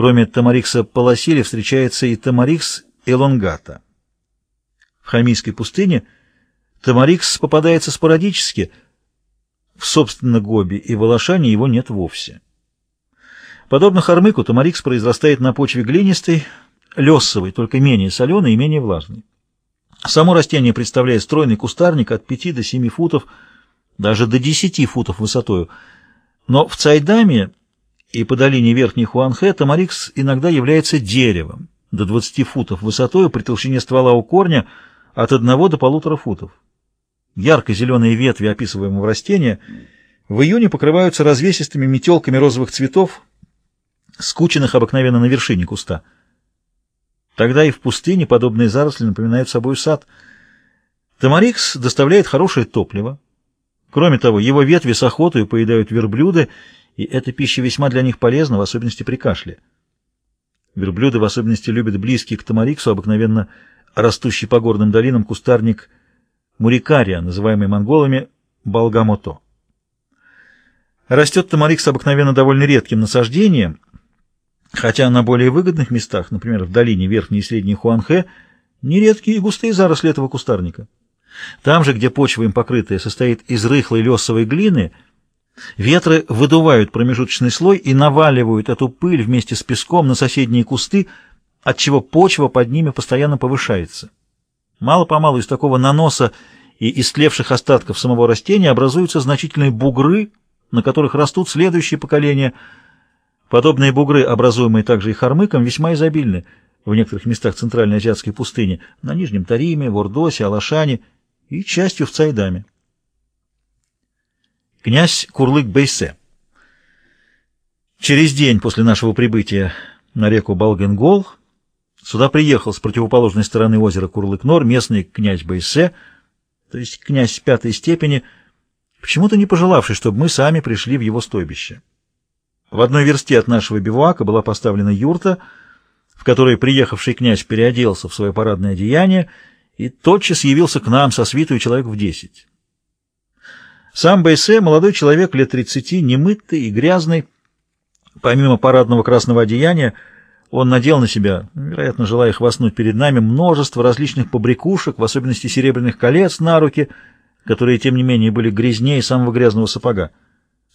Кроме Тамарикса Паласили встречается и Тамарикс элонгата. В Хамийской пустыне Тамарикс попадается спорадически, в собственно Гоби и Волошане его нет вовсе. Подобно Хармыку, Тамарикс произрастает на почве глинистой, лесовой, только менее соленой и менее влажной. Само растение представляет стройный кустарник от 5 до 7 футов, даже до 10 футов высотою. Но в Цайдаме и по долине Верхней Хуанхэ Тамарикс иногда является деревом до 20 футов высотою при толщине ствола у корня от 1 до полутора футов. Ярко-зеленые ветви описываемого растения в июне покрываются развесистыми метелками розовых цветов, скученных обыкновенно на вершине куста. Тогда и в пустыне подобные заросли напоминают собой сад. Тамарикс доставляет хорошее топливо. Кроме того, его ветви с охотой поедают верблюды, и эта пища весьма для них полезна, в особенности при кашле. Верблюды в особенности любят близкий к Тамариксу, обыкновенно растущий по горным долинам кустарник мурикария, называемый монголами балгамото. Растет Тамарикс обыкновенно довольно редким насаждением, хотя на более выгодных местах, например, в долине Верхней и Средней Хуанхэ, нередкие и густые заросли этого кустарника. Там же, где почва им покрытая состоит из рыхлой лесовой глины – Ветры выдувают промежуточный слой и наваливают эту пыль вместе с песком на соседние кусты, отчего почва под ними постоянно повышается. Мало-помалу из такого наноса и истлевших остатков самого растения образуются значительные бугры, на которых растут следующие поколения. Подобные бугры, образуемые также и хармыком, весьма изобильны в некоторых местах Центральной Азиатской пустыни, на Нижнем Тариме, Вордосе, Алашане и частью в Цайдаме. Князь Курлык-Бейсе. Через день после нашего прибытия на реку Балгенгол сюда приехал с противоположной стороны озера Курлык-Нор местный князь Бейсе, то есть князь пятой степени, почему-то не пожелавший, чтобы мы сами пришли в его стойбище. В одной версте от нашего бивуака была поставлена юрта, в которой приехавший князь переоделся в свое парадное одеяние и тотчас явился к нам со свитою человек в десять. Сам Бейсе, молодой человек лет тридцати, немытый и грязный. Помимо парадного красного одеяния, он надел на себя, вероятно, желая хвастнуть перед нами, множество различных побрякушек, в особенности серебряных колец на руки, которые, тем не менее, были грязнее самого грязного сапога.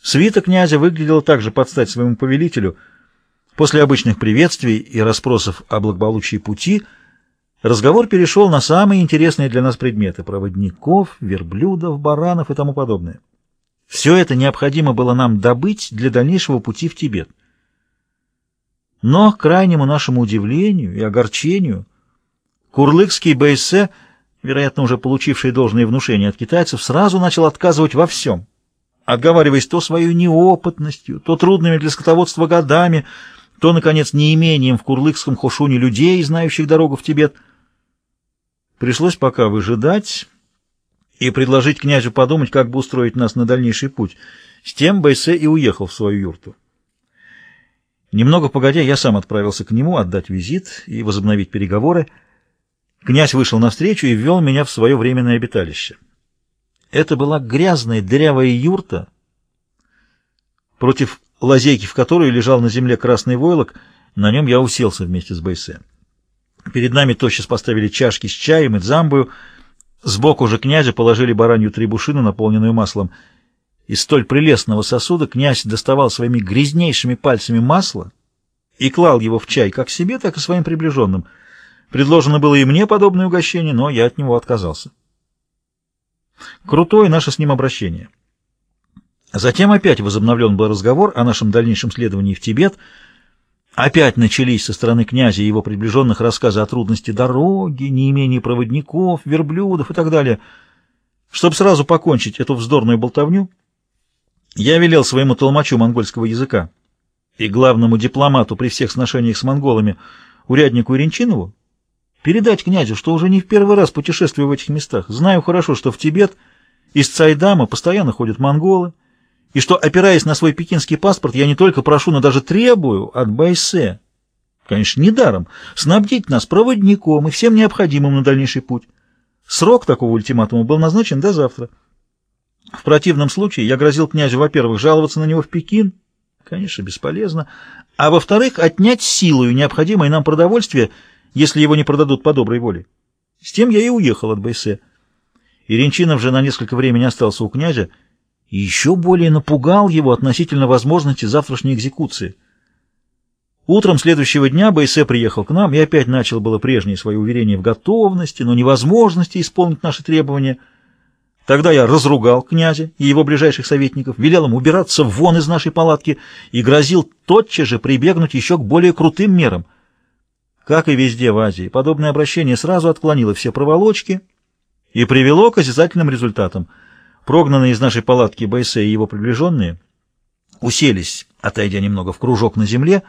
Свита князя выглядела также под стать своему повелителю. После обычных приветствий и расспросов о благополучии пути — Разговор перешел на самые интересные для нас предметы – проводников, верблюдов, баранов и тому подобное. Все это необходимо было нам добыть для дальнейшего пути в Тибет. Но, к крайнему нашему удивлению и огорчению, курлыкский Бейсе, вероятно, уже получивший должное внушение от китайцев, сразу начал отказывать во всем, отговариваясь то своей неопытностью, то трудными для скотоводства годами, то, наконец, неимением в курлыкском хошуне людей, знающих дорогу в Тибет – Пришлось пока выжидать и предложить князю подумать, как бы устроить нас на дальнейший путь. С тем Байсе и уехал в свою юрту. Немного погодя, я сам отправился к нему отдать визит и возобновить переговоры. Князь вышел навстречу и ввел меня в свое временное обиталище. Это была грязная дырявая юрта, против лазейки в которой лежал на земле красный войлок, на нем я уселся вместе с Байсе. Перед нами тотчас поставили чашки с чаем и дзамбую. Сбоку же князя положили баранью требушину, наполненную маслом. Из столь прелестного сосуда князь доставал своими грязнейшими пальцами масло и клал его в чай как себе, так и своим приближенным. Предложено было и мне подобное угощение, но я от него отказался. Крутое наше с ним обращение. Затем опять возобновлен был разговор о нашем дальнейшем следовании в Тибет — Опять начались со стороны князя и его приближенных рассказы о трудности дороги, неимении проводников, верблюдов и так далее. Чтобы сразу покончить эту вздорную болтовню, я велел своему толмачу монгольского языка и главному дипломату при всех сношениях с монголами, уряднику Иринчинову, передать князю, что уже не в первый раз путешествую в этих местах. Знаю хорошо, что в Тибет из Цайдама постоянно ходят монголы, и что, опираясь на свой пекинский паспорт, я не только прошу, но даже требую от Байсе, конечно, недаром, снабдить нас проводником и всем необходимым на дальнейший путь. Срок такого ультиматума был назначен до завтра. В противном случае я грозил князю, во-первых, жаловаться на него в Пекин, Конечно, бесполезно. А во-вторых, отнять силою необходимое нам продовольствие, если его не продадут по доброй воле. С тем я и уехал от Байсе. Иринчинов же на несколько времени остался у князя и еще более напугал его относительно возможности завтрашней экзекуции. Утром следующего дня Байсе приехал к нам и опять начал было прежнее свое уверение в готовности, но невозможности исполнить наши требования. Тогда я разругал князя и его ближайших советников, велел им убираться вон из нашей палатки и грозил тотчас же прибегнуть еще к более крутым мерам. Как и везде в Азии, подобное обращение сразу отклонило все проволочки и привело к осязательным результатам. Прогнанные из нашей палатки Байсе и его приближенные уселись, отойдя немного в кружок на земле,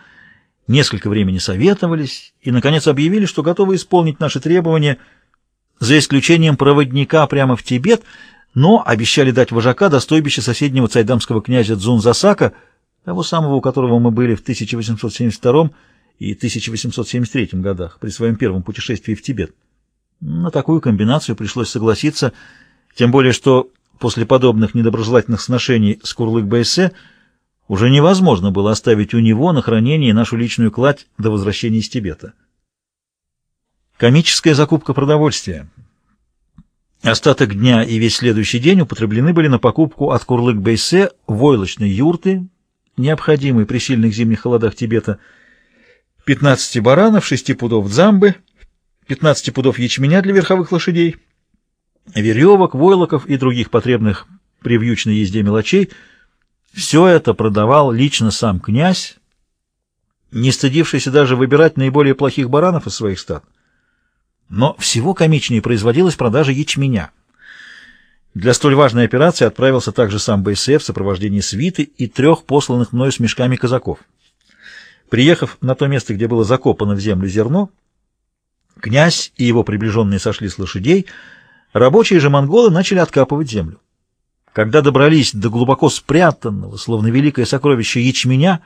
несколько времени советовались и, наконец, объявили, что готовы исполнить наши требования, за исключением проводника прямо в Тибет, но обещали дать вожака до стойбища соседнего цайдамского князя Дзунзасака, того самого, у которого мы были в 1872 и 1873 годах при своем первом путешествии в Тибет. На такую комбинацию пришлось согласиться, тем более что после подобных недоброжелательных сношений с Курлык-Байсе уже невозможно было оставить у него на хранение нашу личную кладь до возвращения из Тибета. Комическая закупка продовольствия. Остаток дня и весь следующий день употреблены были на покупку от Курлык-Бейсе войлочной юрты, необходимой при сильных зимних холодах Тибета, 15 баранов, 6 пудов дзамбы, 15 пудов ячменя для верховых лошадей, веревок, войлоков и других потребных при вьючной езде мелочей – все это продавал лично сам князь, не стыдившийся даже выбирать наиболее плохих баранов из своих стад. Но всего комичнее производилась продажа ячменя. Для столь важной операции отправился также сам БСФ в сопровождении свиты и трех посланных мною с мешками казаков. Приехав на то место, где было закопано в землю зерно, князь и его приближенные сошли с лошадей, рабочие же монголы начали откапывать землю. Когда добрались до глубоко спрятанного, словно великое сокровище ячменя,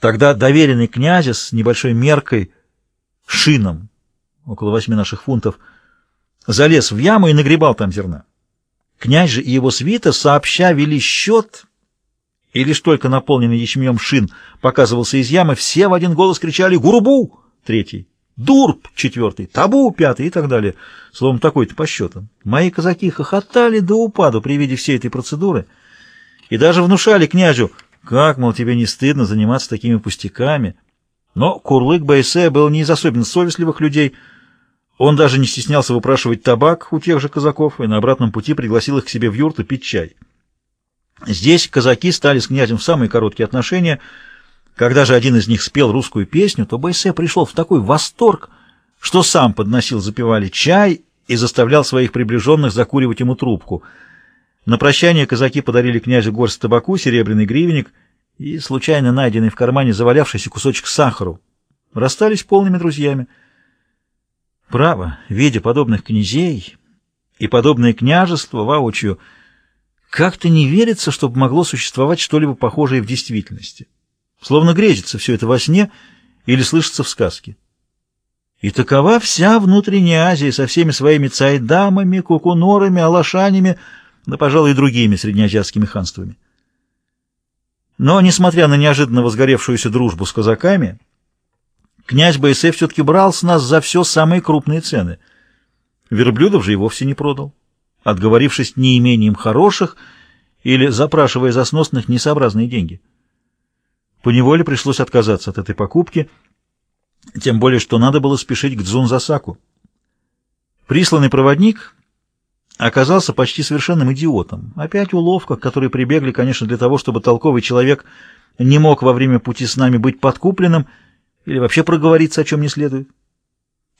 тогда доверенный князя с небольшой меркой, шином, около восьми наших фунтов, залез в яму и нагребал там зерна. Князь же и его свита сообща вели счет, и лишь только наполненный ячменем шин показывался из ямы, все в один голос кричали «Гурбу!» Третий Дурб четвертый, табу пятый и так далее. Словом, такой-то по счетам. Мои казаки хохотали до упаду при виде всей этой процедуры и даже внушали князю, как, мол, тебе не стыдно заниматься такими пустяками. Но Курлык Байсе был не из особенно совестливых людей. Он даже не стеснялся выпрашивать табак у тех же казаков и на обратном пути пригласил их к себе в юрту пить чай. Здесь казаки стали с князем в самые короткие отношения – когда же один из них спел русскую песню, то Байсе пришел в такой восторг, что сам подносил запивали чай и заставлял своих приближенных закуривать ему трубку. На прощание казаки подарили князю горсть табаку, серебряный гривенник и случайно найденный в кармане завалявшийся кусочек сахару. Расстались полными друзьями. Право, видя подобных князей и подобное княжество воочию, как-то не верится, чтобы могло существовать что-либо похожее в действительности словно грезится все это во сне или слышится в сказке. И такова вся внутренняя Азия со всеми своими цайдамами, кукунорами, алашанями, да, пожалуй, и другими среднеазиатскими ханствами. Но, несмотря на неожиданно возгоревшуюся дружбу с казаками, князь Байсеф все-таки брал с нас за все самые крупные цены. Верблюдов же и вовсе не продал, отговорившись неимением хороших или запрашивая за сносных несообразные деньги. Поневоле пришлось отказаться от этой покупки, тем более, что надо было спешить к Дзунзасаку. Присланный проводник оказался почти совершенным идиотом. Опять уловка, к которой прибегли, конечно, для того, чтобы толковый человек не мог во время пути с нами быть подкупленным или вообще проговориться, о чем не следует.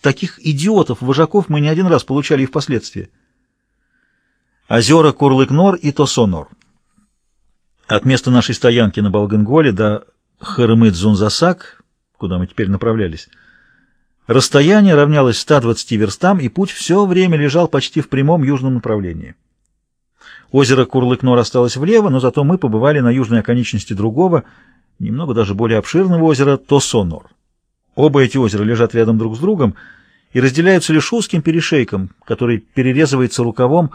Таких идиотов, вожаков мы не один раз получали и впоследствии. Озера Курлык-Нор и Тосонор. От места нашей стоянки на Балганголе до Харымыт-Зунзасак, куда мы теперь направлялись, расстояние равнялось 120 верстам, и путь все время лежал почти в прямом южном направлении. Озеро Курлык-Нор осталось влево, но зато мы побывали на южной оконечности другого, немного даже более обширного озера Тосонор. Оба эти озера лежат рядом друг с другом и разделяются лишь узким перешейком, который перерезывается рукавом,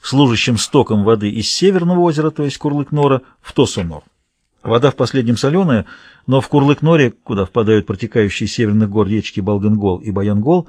служащим стоком воды из Северного озера, то есть Курлык-Нора, в Тосонор. Вода в последнем соленая, но в Курлык-Норе, куда впадают протекающие северных гор речки Балгангол и Баянгол,